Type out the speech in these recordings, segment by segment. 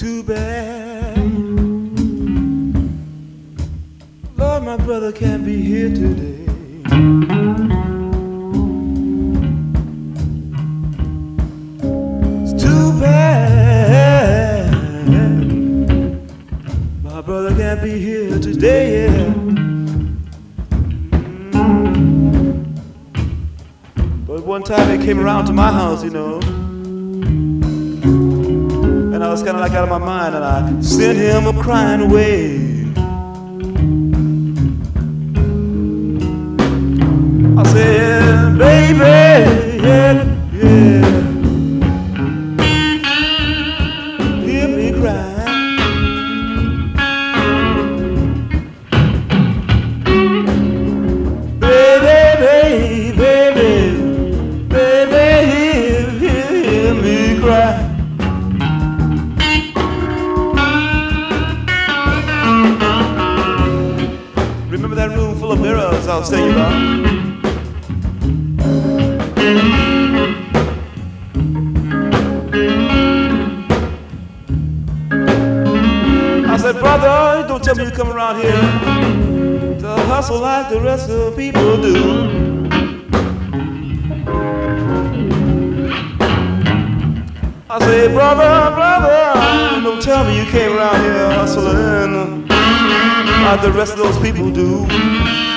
Too bad, Lord, my brother can't be here today. It's too bad. My brother can't be here today, yeah. But one time he came around to my house, you know. I was kind of like out of my mind, and I sent him a crying away. I said, full of I was telling you about? I said, brother, don't tell me you come around here to hustle like the rest of people do. I say, brother, brother, don't tell me you came around here hustling like the rest of those people do.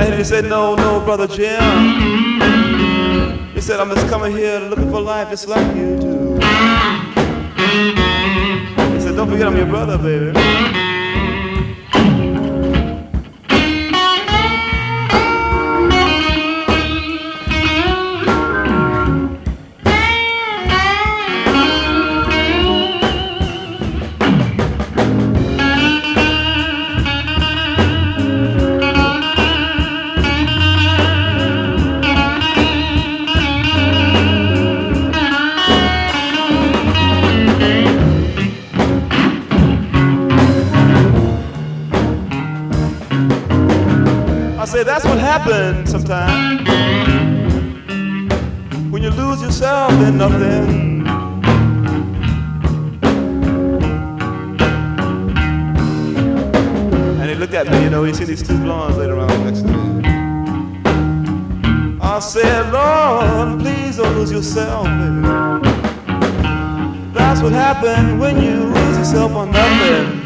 And, he said, no, no, brother Jim. He said, I'm just coming here looking for life just like you do. He said, don't forget I'm your brother, baby. Say that's what happens sometimes when you lose yourself in nothing. And he looked at me, you know, he seen these two blondes laid around next to me. I said, Lord, please don't lose yourself, baby. That's what happens when you lose yourself on nothing.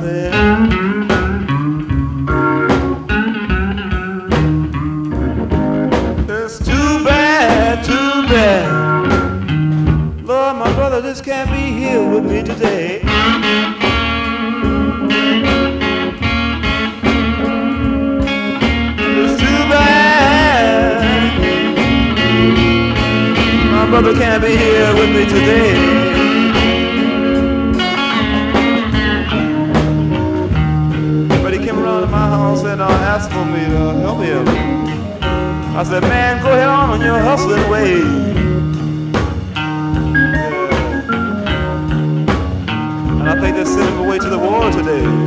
Nothing. It's too bad, too bad. Lord, my brother just can't be here with me today. It's too bad. My brother can't be here with me today. Came around to my house and uh, asked for me to help him. I said, man, go ahead on your hustling way. And I think they sent him away to the war today.